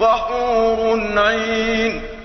وَحُورٌ عِينٌ.